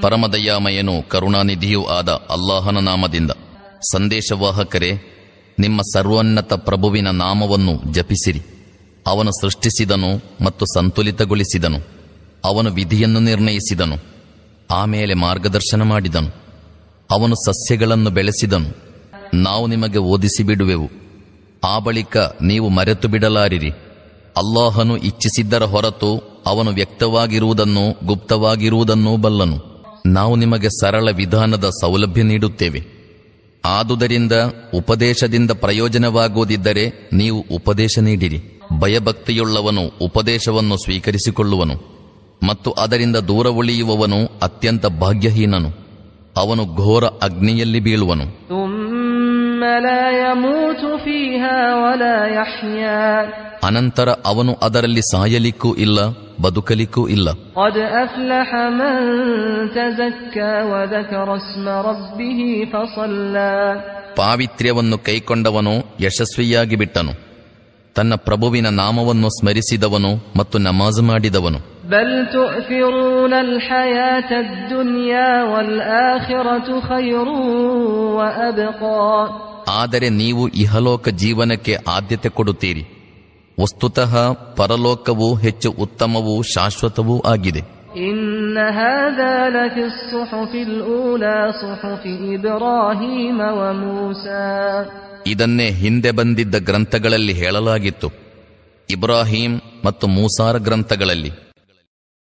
ಪರಮದಯಾಮಯನು ಕರುಣಾನಿಧಿಯೂ ಆದ ಅಲ್ಲಾಹನ ನಾಮದಿಂದ. ಸಂದೇಶವಾಹಕರೇ, ನಿಮ್ಮ ಸರ್ವೋನ್ನತ ಪ್ರಭುವಿನ ನಾಮವನ್ನು ಜಪಿಸಿರಿ. ಅವನು ಸೃಷ್ಟಿಸಿದನು ಮತ್ತು ಸಂತುಲಿತಗೊಳಿಸಿದನು. ಅವನು ವಿಧಿಯನ್ನು ನಿರ್ಣಯಿಸಿದನು. ಆಮೇಲೆ ಮಾರ್ಗದರ್ಶನ ಮಾಡಿದನು. ಅವನು ಸಸ್ಯಗಳನ್ನು ಬೆಳೆಸಿದನು. ನಾವು ನಿಮಗೆ ಓದಿಸಿ ಬಿಡುವೆವು ಆ ಬಳಿಕ ನೀವು ಮರೆತು ಬಿಡಲಾರಿರಿ ಅಲ್ಲಾಹನು ಇಚ್ಛಿಸಿದ್ದರ ಹೊರತು ಅವನು ವ್ಯಕ್ತವಾಗಿರುವುದನ್ನು ಗುಪ್ತವಾಗಿರುವುದನ್ನೂ ಬಲ್ಲನು. ನಾವು ನಿಮಗೆ ಸರಳ ವಿಧಾನದ ಸೌಲಭ್ಯ ನೀಡುತ್ತೇವೆ. ಆದುದರಿಂದ ಉಪದೇಶದಿಂದ ಪ್ರಯೋಜನವಾಗುವುದಿದ್ದರೆ ನೀವು ಉಪದೇಶ ನೀಡಿರಿ. ಭಯಭಕ್ತಿಯುಳ್ಳವನು ಉಪದೇಶವನ್ನು ಸ್ವೀಕರಿಸಿಕೊಳ್ಳುವನು ಮತ್ತು ಅದರಿಂದ ದೂರ ಉಳಿಯುವವನು ಅತ್ಯಂತ ಭಾಗ್ಯಹೀನನು. ಅವನು ಘೋರ ಅಗ್ನಿಯಲ್ಲಿ ಬೀಳುವನು. ಅನಂತರ ಅವನು ಅದರಲ್ಲಿ ಸಾಯಲಿಕ್ಕೂ ಇಲ್ಲ ಬದುಕಲಿಕ್ಕೂ ಇಲ್ಲ. ಪಾವಿತ್ರ್ಯವನ್ನು ಕೈಕೊಂಡವನು ಯಶಸ್ವಿಯಾಗಿ ಬಿಟ್ಟನು. ತನ್ನ ಪ್ರಭುವಿನ ನಾಮವನ್ನು ಸ್ಮರಿಸಿದವನು ಮತ್ತು ನಮಾಜ್ ಮಾಡಿದವನು. بل تؤثرون الحياة الدنيا والآخرة خير وأبقى ಆದರೆ ನೀವು ಇಹಲೋಕ ಜೀವನಕ್ಕೆ ಆದ್ಯತೆ ಕೊಡುತ್ತೀರಿ ವಸ್ತುತಃ ಪರಲೋಕವು ಹೆಚ್ಚು ಉತ್ತಮವೂ ಶಾಶ್ವತವೂ ಆಗಿದೆ إن هذا لفي الصحف الأولى صحف إبراهيم وموسى ಇದನ್ನೇ ಹಿಂದೆ ಬಂದಿದ್ದ ಗ್ರಂಥಗಳಲ್ಲಿ ಹೇಳಲಾಗಿತ್ತು ಇಬ್ರಾಹಿಂ ಮತ್ತು ಮೂಸಾರ ಗ್ರಂಥಗಳಲ್ಲಿ